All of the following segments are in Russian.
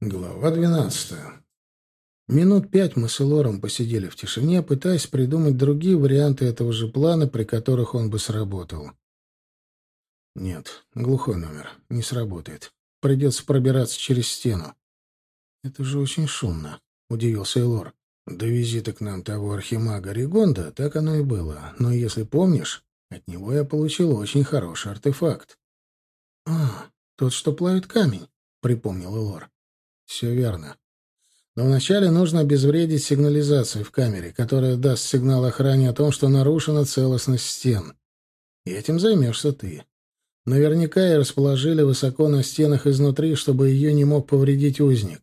Глава двенадцатая. Минут пять мы с Элором посидели в тишине, пытаясь придумать другие варианты этого же плана, при которых он бы сработал. Нет, глухой номер. Не сработает. Придется пробираться через стену. Это же очень шумно, — удивился Элор. До визита к нам того архимага Ригонда так оно и было. Но если помнишь, от него я получил очень хороший артефакт. — А, тот, что плавит камень, — припомнил Элор. Все верно. Но вначале нужно обезвредить сигнализацию в камере, которая даст сигнал охране о том, что нарушена целостность стен. И этим займешься ты. Наверняка ее расположили высоко на стенах изнутри, чтобы ее не мог повредить узник.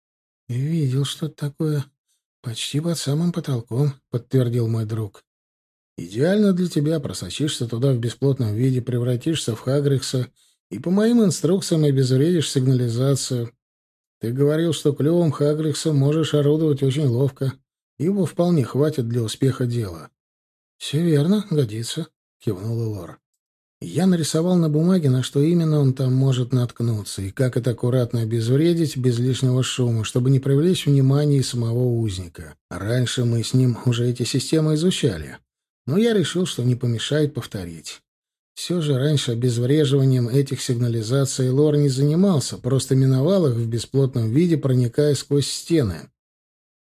— Видел что-то такое. Почти под самым потолком, — подтвердил мой друг. — Идеально для тебя. Просочишься туда в бесплотном виде, превратишься в Хагрикса и по моим инструкциям обезвредишь сигнализацию. Ты говорил, что клювом Хагрикса можешь орудовать очень ловко. Его вполне хватит для успеха дела. — Все верно, годится, — кивнул Лор. Я нарисовал на бумаге, на что именно он там может наткнуться, и как это аккуратно обезвредить без лишнего шума, чтобы не привлечь внимание самого узника. Раньше мы с ним уже эти системы изучали, но я решил, что не помешает повторить. Все же раньше обезвреживанием этих сигнализаций Лор не занимался, просто миновал их в бесплотном виде, проникая сквозь стены.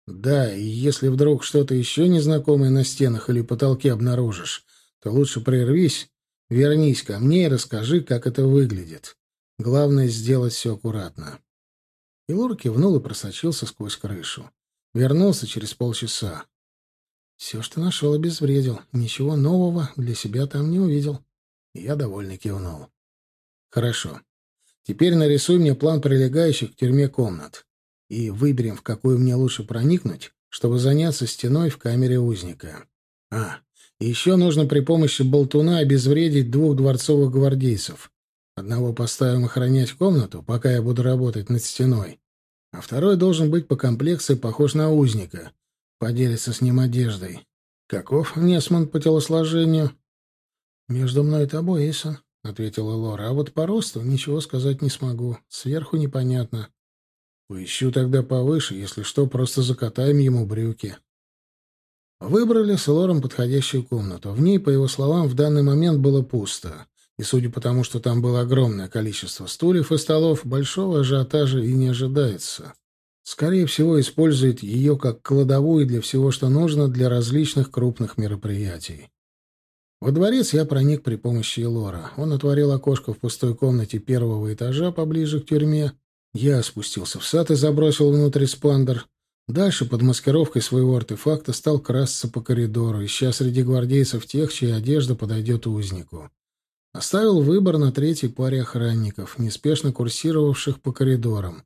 Да, и если вдруг что-то еще незнакомое на стенах или потолке обнаружишь, то лучше прервись, вернись ко мне и расскажи, как это выглядит. Главное — сделать все аккуратно. И Лор кивнул и просочился сквозь крышу. Вернулся через полчаса. Все, что нашел, обезвредил. Ничего нового для себя там не увидел. Я довольно кивнул. Хорошо. Теперь нарисуй мне план прилегающих к тюрьме комнат. И выберем, в какую мне лучше проникнуть, чтобы заняться стеной в камере узника. А, еще нужно при помощи болтуна обезвредить двух дворцовых гвардейцев. Одного поставим охранять комнату, пока я буду работать над стеной. А второй должен быть по комплекции похож на узника. Поделиться с ним одеждой. Каков Несман по телосложению? «Между мной и тобой, Эйсон», — ответила Лора. «А вот по росту ничего сказать не смогу. Сверху непонятно». «Поищу тогда повыше. Если что, просто закатаем ему брюки». Выбрали с Лором подходящую комнату. В ней, по его словам, в данный момент было пусто. И судя по тому, что там было огромное количество стульев и столов, большого ажиотажа и не ожидается. Скорее всего, использует ее как кладовую для всего, что нужно для различных крупных мероприятий. Во дворец я проник при помощи Лора. Он отворил окошко в пустой комнате первого этажа поближе к тюрьме. Я спустился в сад и забросил внутрь спандер. Дальше, под маскировкой своего артефакта, стал красться по коридору, ища среди гвардейцев тех, чья одежда подойдет узнику. Оставил выбор на третьей паре охранников, неспешно курсировавших по коридорам.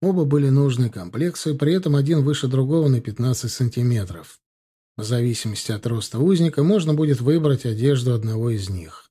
Оба были нужной комплекции, при этом один выше другого на 15 сантиметров. В зависимости от роста узника можно будет выбрать одежду одного из них.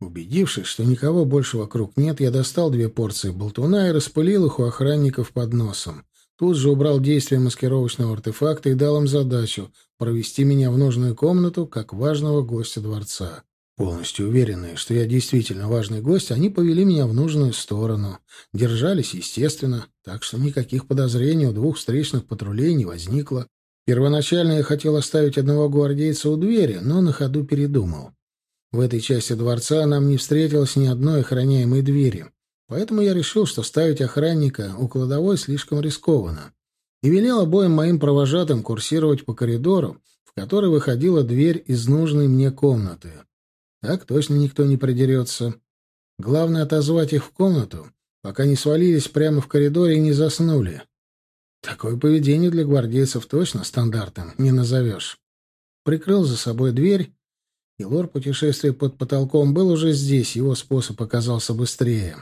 Убедившись, что никого больше вокруг нет, я достал две порции болтуна и распылил их у охранников под носом. Тут же убрал действие маскировочного артефакта и дал им задачу провести меня в нужную комнату как важного гостя дворца. Полностью уверенные, что я действительно важный гость, они повели меня в нужную сторону. Держались, естественно, так что никаких подозрений у двух встречных патрулей не возникло. Первоначально я хотел оставить одного гвардейца у двери, но на ходу передумал. В этой части дворца нам не встретилось ни одной охраняемой двери, поэтому я решил, что ставить охранника у кладовой слишком рискованно, и велел обоим моим провожатым курсировать по коридору, в который выходила дверь из нужной мне комнаты. Так точно никто не придерется. Главное — отозвать их в комнату, пока не свалились прямо в коридоре и не заснули. Такое поведение для гвардейцев точно стандартным не назовешь. Прикрыл за собой дверь, и лор путешествия под потолком был уже здесь, его способ оказался быстрее.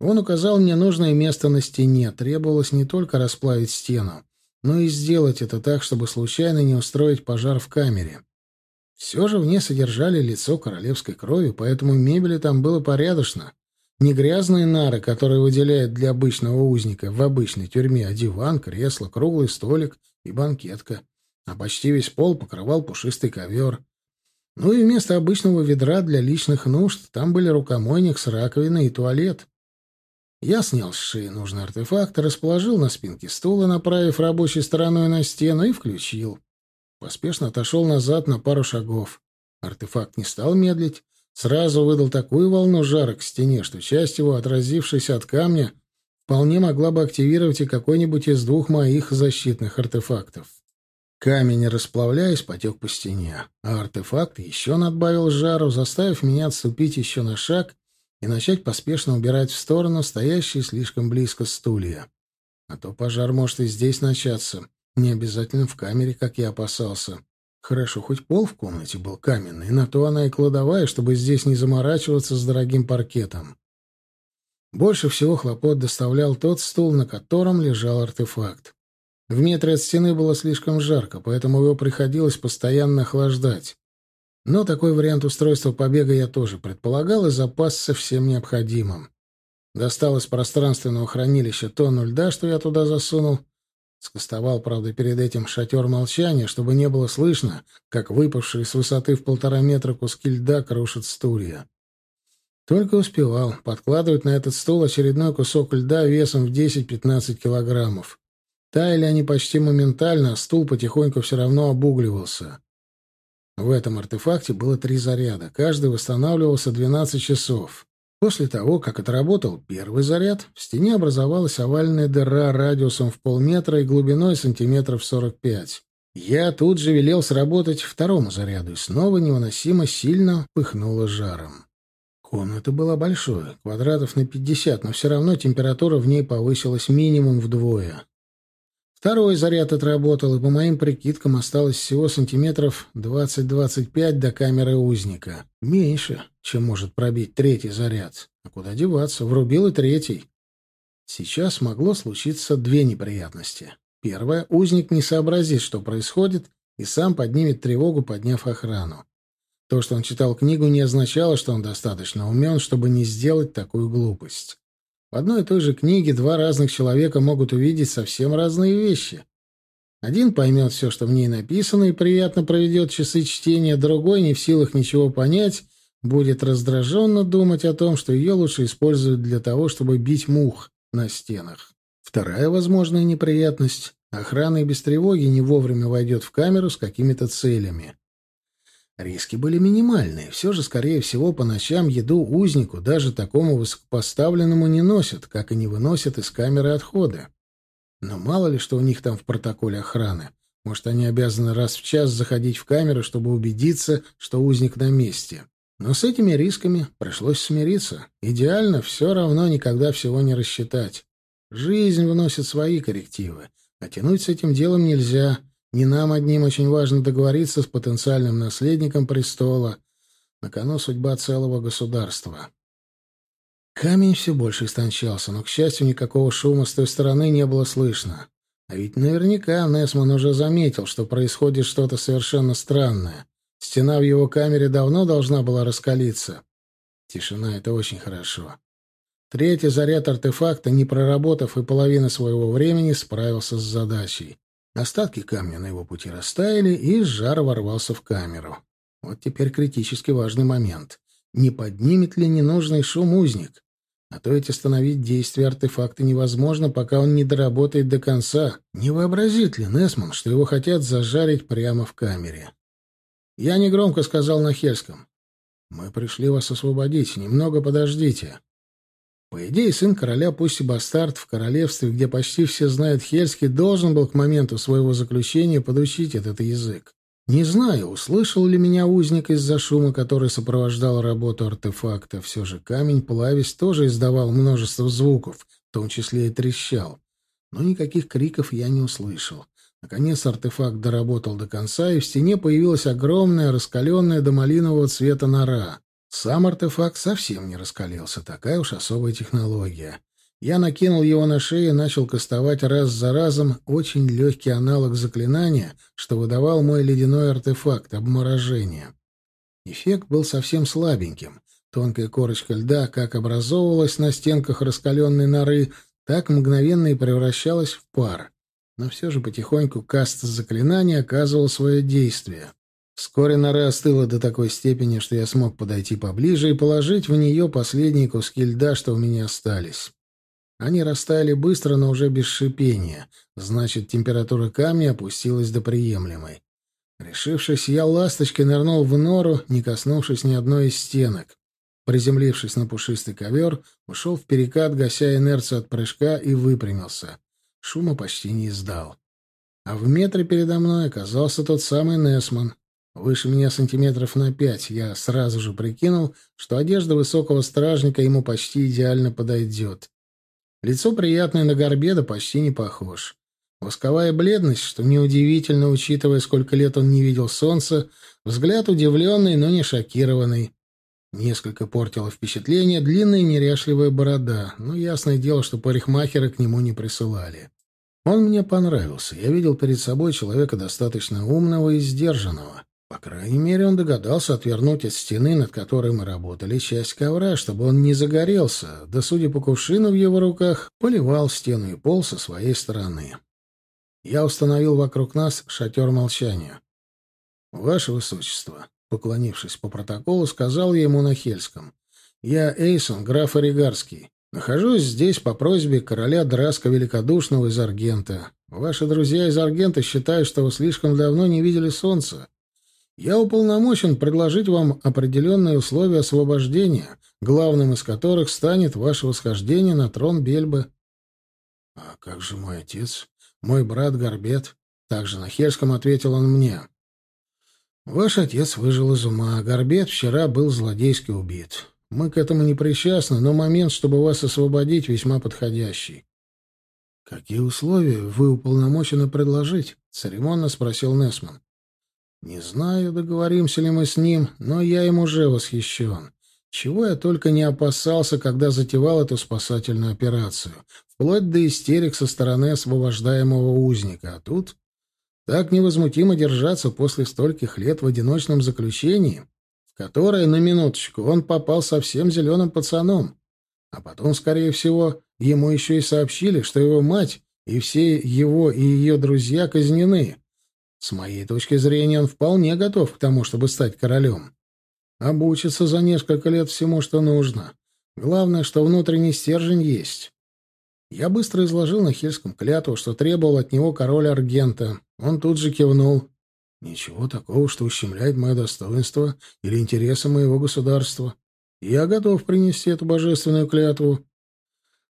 Он указал мне нужное место на стене, требовалось не только расплавить стену, но и сделать это так, чтобы случайно не устроить пожар в камере. Все же в ней содержали лицо королевской крови, поэтому мебели там было порядочно. Не грязные нары, которые выделяют для обычного узника в обычной тюрьме, а диван, кресло, круглый столик и банкетка. А почти весь пол покрывал пушистый ковер. Ну и вместо обычного ведра для личных нужд там были рукомойник с раковиной и туалет. Я снял с шеи нужный артефакт, расположил на спинке стула, направив рабочей стороной на стену, и включил. Поспешно отошел назад на пару шагов. Артефакт не стал медлить, сразу выдал такую волну жара к стене, что часть его, отразившаяся от камня, вполне могла бы активировать и какой-нибудь из двух моих защитных артефактов. Камень, расплавляясь, потек по стене, а артефакт еще надбавил жару, заставив меня отступить еще на шаг и начать поспешно убирать в сторону стоящие слишком близко стулья. А то пожар может и здесь начаться, не обязательно в камере, как я опасался. Хорошо, хоть пол в комнате был каменный, на то она и кладовая, чтобы здесь не заморачиваться с дорогим паркетом. Больше всего хлопот доставлял тот стул, на котором лежал артефакт. В метре от стены было слишком жарко, поэтому его приходилось постоянно охлаждать. Но такой вариант устройства побега я тоже предполагал и запасся всем необходимым. Достал из пространственного хранилища тонну льда, что я туда засунул. Скостовал, правда, перед этим шатер молчания, чтобы не было слышно, как выпавшие с высоты в полтора метра куски льда крушат стулья. Только успевал подкладывать на этот стол очередной кусок льда весом в 10-15 килограммов. Таяли они почти моментально, а стул потихоньку все равно обугливался. В этом артефакте было три заряда, каждый восстанавливался 12 часов. После того, как отработал первый заряд, в стене образовалась овальная дыра радиусом в полметра и глубиной сантиметров 45. Я тут же велел сработать второму заряду, и снова невыносимо сильно пыхнуло жаром. Комната была большой, квадратов на 50, но все равно температура в ней повысилась минимум вдвое. Второй заряд отработал, и по моим прикидкам осталось всего сантиметров 20-25 до камеры узника. Меньше, чем может пробить третий заряд. А куда деваться? Врубил и третий. Сейчас могло случиться две неприятности. Первое — узник не сообразит, что происходит, и сам поднимет тревогу, подняв охрану. То, что он читал книгу, не означало, что он достаточно умен, чтобы не сделать такую глупость. В одной и той же книге два разных человека могут увидеть совсем разные вещи. Один поймет все, что в ней написано, и приятно проведет часы чтения, другой, не в силах ничего понять, будет раздраженно думать о том, что ее лучше использовать для того, чтобы бить мух на стенах. Вторая возможная неприятность — охрана и без тревоги не вовремя войдет в камеру с какими-то целями. Риски были минимальные. Все же, скорее всего, по ночам еду узнику, даже такому высокопоставленному, не носят, как и не выносят из камеры отхода. Но мало ли, что у них там в протоколе охраны. Может, они обязаны раз в час заходить в камеру, чтобы убедиться, что узник на месте. Но с этими рисками пришлось смириться. Идеально все равно никогда всего не рассчитать. Жизнь вносит свои коррективы, а тянуть с этим делом нельзя — не нам одним очень важно договориться с потенциальным наследником престола. На кону судьба целого государства. Камень все больше истончался, но, к счастью, никакого шума с той стороны не было слышно. А ведь наверняка Несман уже заметил, что происходит что-то совершенно странное. Стена в его камере давно должна была раскалиться. Тишина — это очень хорошо. Третий заряд артефакта, не проработав и половины своего времени, справился с задачей. Остатки камня на его пути растаяли, и жар ворвался в камеру. Вот теперь критически важный момент. Не поднимет ли ненужный шум узник? А то ведь остановить действие артефакта невозможно, пока он не доработает до конца. Не вообразит ли Несман, что его хотят зажарить прямо в камере? Я негромко сказал на Хельском. «Мы пришли вас освободить. Немного подождите». По идее, сын короля, пусть и бастард, в королевстве, где почти все знают хельский, должен был к моменту своего заключения подучить этот язык. Не знаю, услышал ли меня узник из-за шума, который сопровождал работу артефакта. Все же камень, плавясь, тоже издавал множество звуков, в том числе и трещал. Но никаких криков я не услышал. Наконец артефакт доработал до конца, и в стене появилась огромная, раскаленная до малинового цвета нора. Сам артефакт совсем не раскалился, такая уж особая технология. Я накинул его на шею и начал кастовать раз за разом очень легкий аналог заклинания, что выдавал мой ледяной артефакт — обморожение. Эффект был совсем слабеньким. Тонкая корочка льда как образовывалась на стенках раскаленной норы, так мгновенно и превращалась в пар. Но все же потихоньку каст заклинания оказывал свое действие. Вскоре нора остыла до такой степени, что я смог подойти поближе и положить в нее последние куски льда, что у меня остались. Они растаяли быстро, но уже без шипения. Значит, температура камня опустилась до приемлемой. Решившись, я ласточкой нырнул в нору, не коснувшись ни одной из стенок. Приземлившись на пушистый ковер, ушел в перекат, гася инерцию от прыжка, и выпрямился. Шума почти не издал. А в метре передо мной оказался тот самый Несман. Выше меня сантиметров на пять. Я сразу же прикинул, что одежда высокого стражника ему почти идеально подойдет. Лицо приятное на горбе, почти не похож. Восковая бледность, что неудивительно, учитывая, сколько лет он не видел солнца, взгляд удивленный, но не шокированный. Несколько портило впечатление длинная неряшливая борода, но ясное дело, что парикмахеры к нему не присылали. Он мне понравился. Я видел перед собой человека достаточно умного и сдержанного. По крайней мере, он догадался отвернуть от стены, над которой мы работали, часть ковра, чтобы он не загорелся, да, судя по кувшину в его руках, поливал стену и пол со своей стороны. Я установил вокруг нас шатер молчания. «Ваше Высочество», — поклонившись по протоколу, сказал ему на Хельском, «я Эйсон, граф Оригарский. Нахожусь здесь по просьбе короля Драска Великодушного из Аргента. Ваши друзья из Аргента считают, что вы слишком давно не видели солнца. Я уполномочен предложить вам определенные условия освобождения, главным из которых станет ваше восхождение на трон Бельбы». «А как же мой отец?» Мой брат Горбет. Также на хельском ответил он мне. Ваш отец выжил из ума, Горбет вчера был злодейски убит. Мы к этому не причастны, но момент, чтобы вас освободить, весьма подходящий. «Какие условия вы уполномочены предложить?» — церемонно спросил Несман. «Не знаю, договоримся ли мы с ним, но я им уже восхищен. Чего я только не опасался, когда затевал эту спасательную операцию, вплоть до истерик со стороны освобождаемого узника. А тут так невозмутимо держаться после стольких лет в одиночном заключении, в которое, на минуточку, он попал совсем зеленым пацаном. А потом, скорее всего, ему еще и сообщили, что его мать и все его и ее друзья казнены. С моей точки зрения, он вполне готов к тому, чтобы стать королем. Обучится за несколько лет всему, что нужно. Главное, что внутренний стержень есть. Я быстро изложил на Хельском клятву, что требовал от него король Аргента. Он тут же кивнул. Ничего такого, что ущемляет мое достоинство или интересы моего государства. Я готов принести эту божественную клятву.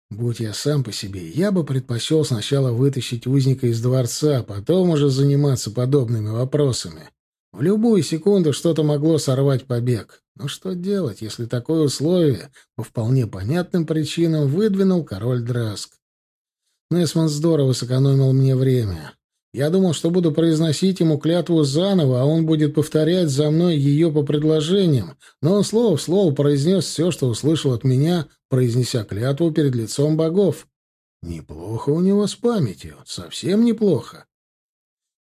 Будь я сам по себе, я бы предпочел сначала вытащить узника из дворца, а потом уже заниматься подобными вопросами. В любую секунду что-то могло сорвать побег. Но что делать, если такое условие по вполне понятным причинам выдвинул король Драск? Несман здорово сэкономил мне время. Я думал, что буду произносить ему клятву заново, а он будет повторять за мной ее по предложениям, но он слово в слово произнес все, что услышал от меня, произнеся клятву перед лицом богов. Неплохо у него с памятью, совсем неплохо.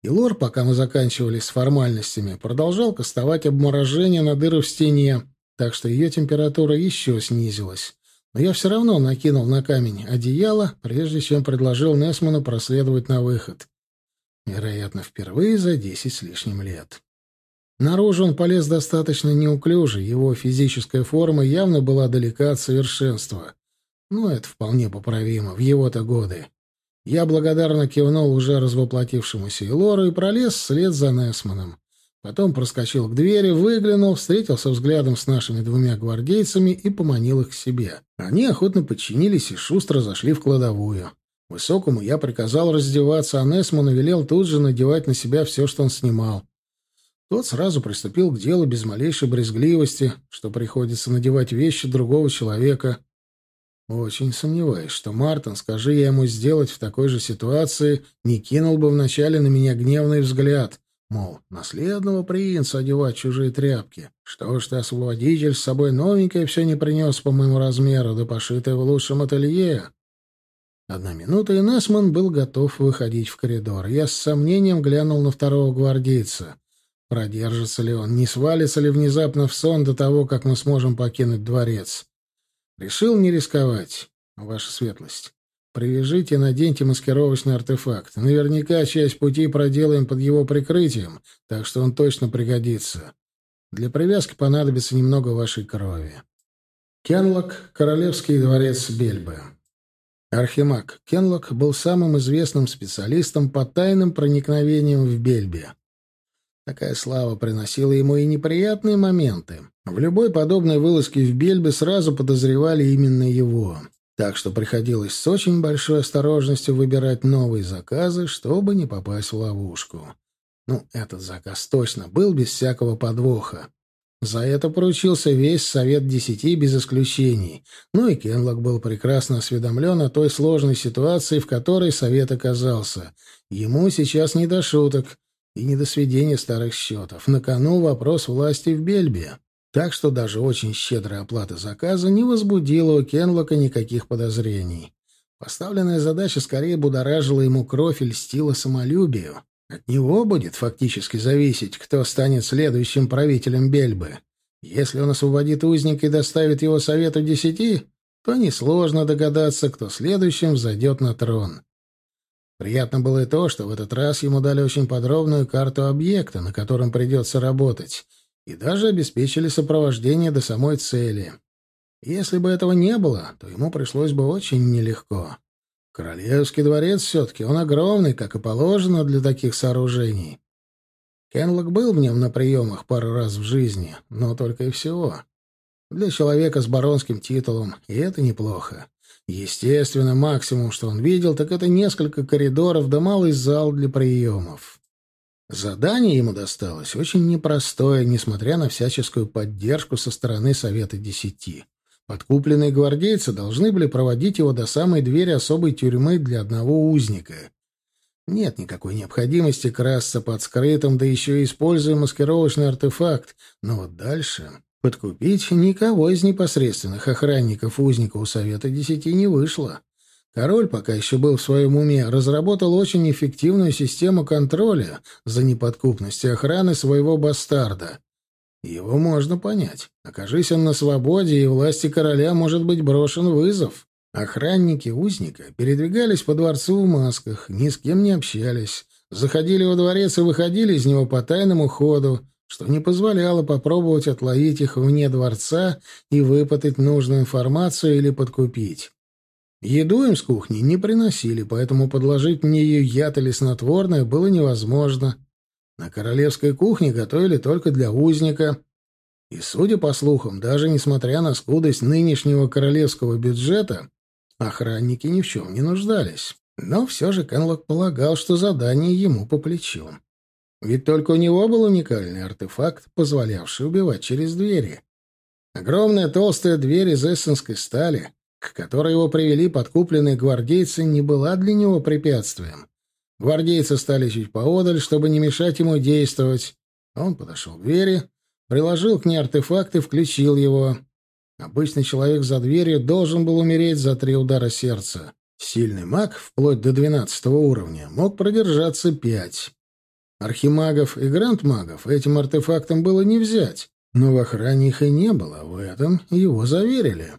И Лор, пока мы заканчивали с формальностями, продолжал кастовать обморожение на дыры в стене, так что ее температура еще снизилась. Но я все равно накинул на камень одеяло, прежде чем предложил Несману проследовать на выход. Вероятно, впервые за десять с лишним лет. Наружу он полез достаточно неуклюже, его физическая форма явно была далека от совершенства. Но это вполне поправимо в его-то годы. Я благодарно кивнул уже развоплотившемуся Илору и пролез вслед за Несманом. Потом проскочил к двери, выглянул, встретился взглядом с нашими двумя гвардейцами и поманил их к себе. Они охотно подчинились и шустро зашли в кладовую. Высокому я приказал раздеваться, а Несману велел тут же надевать на себя все, что он снимал. Тот сразу приступил к делу без малейшей брезгливости, что приходится надевать вещи другого человека, очень сомневаюсь, что Мартин, скажи я ему сделать в такой же ситуации, не кинул бы вначале на меня гневный взгляд, мол, наследного принца одевать чужие тряпки. Что ж ты, освободитель, с собой новенькое все не принес по моему размеру, да пошитое в лучшем ателье. Одна минута, и Несман был готов выходить в коридор. Я с сомнением глянул на второго гвардейца. Продержится ли он, не свалится ли внезапно в сон до того, как мы сможем покинуть дворец? Решил не рисковать, ваша светлость. Привяжите и наденьте маскировочный артефакт. Наверняка часть пути проделаем под его прикрытием, так что он точно пригодится. Для привязки понадобится немного вашей крови. Кенлок, Королевский дворец Бельбы. Архимаг Кенлок был самым известным специалистом по тайным проникновениям в Бельбе. Такая слава приносила ему и неприятные моменты. В любой подобной вылазке в Бельбе сразу подозревали именно его. Так что приходилось с очень большой осторожностью выбирать новые заказы, чтобы не попасть в ловушку. Ну, этот заказ точно был без всякого подвоха. За это поручился весь Совет Десяти без исключений. Ну и Кенлок был прекрасно осведомлен о той сложной ситуации, в которой Совет оказался. Ему сейчас не до шуток и не до сведения старых счетов. На кону вопрос власти в Бельбе. Так что даже очень щедрая оплата заказа не возбудила у Кенлока никаких подозрений. Поставленная задача скорее будоражила ему кровь и льстила самолюбию. От него будет фактически зависеть, кто станет следующим правителем Бельбы. Если он освободит узника и доставит его совету десяти, то несложно догадаться, кто следующим взойдет на трон. Приятно было и то, что в этот раз ему дали очень подробную карту объекта, на котором придется работать, и даже обеспечили сопровождение до самой цели. Если бы этого не было, то ему пришлось бы очень нелегко. Королевский дворец все-таки, он огромный, как и положено для таких сооружений. Кенлок был в нем на приемах пару раз в жизни, но только и всего. Для человека с баронским титулом, и это неплохо. Естественно, максимум, что он видел, так это несколько коридоров да малый зал для приемов. Задание ему досталось очень непростое, несмотря на всяческую поддержку со стороны Совета Десяти. Подкупленные гвардейцы должны были проводить его до самой двери особой тюрьмы для одного узника. Нет никакой необходимости красться под скрытым, да еще и используя маскировочный артефакт. Но вот дальше... Подкупить никого из непосредственных охранников узника у Совета Десяти не вышло. Король, пока еще был в своем уме, разработал очень эффективную систему контроля за неподкупностью охраны своего бастарда. Его можно понять. Окажись он на свободе, и власти короля может быть брошен вызов. Охранники узника передвигались по дворцу в масках, ни с кем не общались, заходили во дворец и выходили из него по тайному ходу, что не позволяло попробовать отловить их вне дворца и выпытать нужную информацию или подкупить. Еду им с кухни не приносили, поэтому подложить в нее яд или снотворное было невозможно. На королевской кухне готовили только для узника. И, судя по слухам, даже несмотря на скудость нынешнего королевского бюджета, охранники ни в чем не нуждались. Но все же Кенлок полагал, что задание ему по плечу. Ведь только у него был уникальный артефакт, позволявший убивать через двери. Огромная толстая дверь из эссенской стали, к которой его привели подкупленные гвардейцы, не была для него препятствием. Гвардейцы стали чуть поодаль, чтобы не мешать ему действовать. Он подошел к двери, приложил к ней артефакт и включил его. Обычный человек за дверью должен был умереть за три удара сердца. Сильный маг, вплоть до двенадцатого уровня, мог продержаться пять. Архимагов и грандмагов этим артефактом было не взять, но в охране их и не было, в этом его заверили.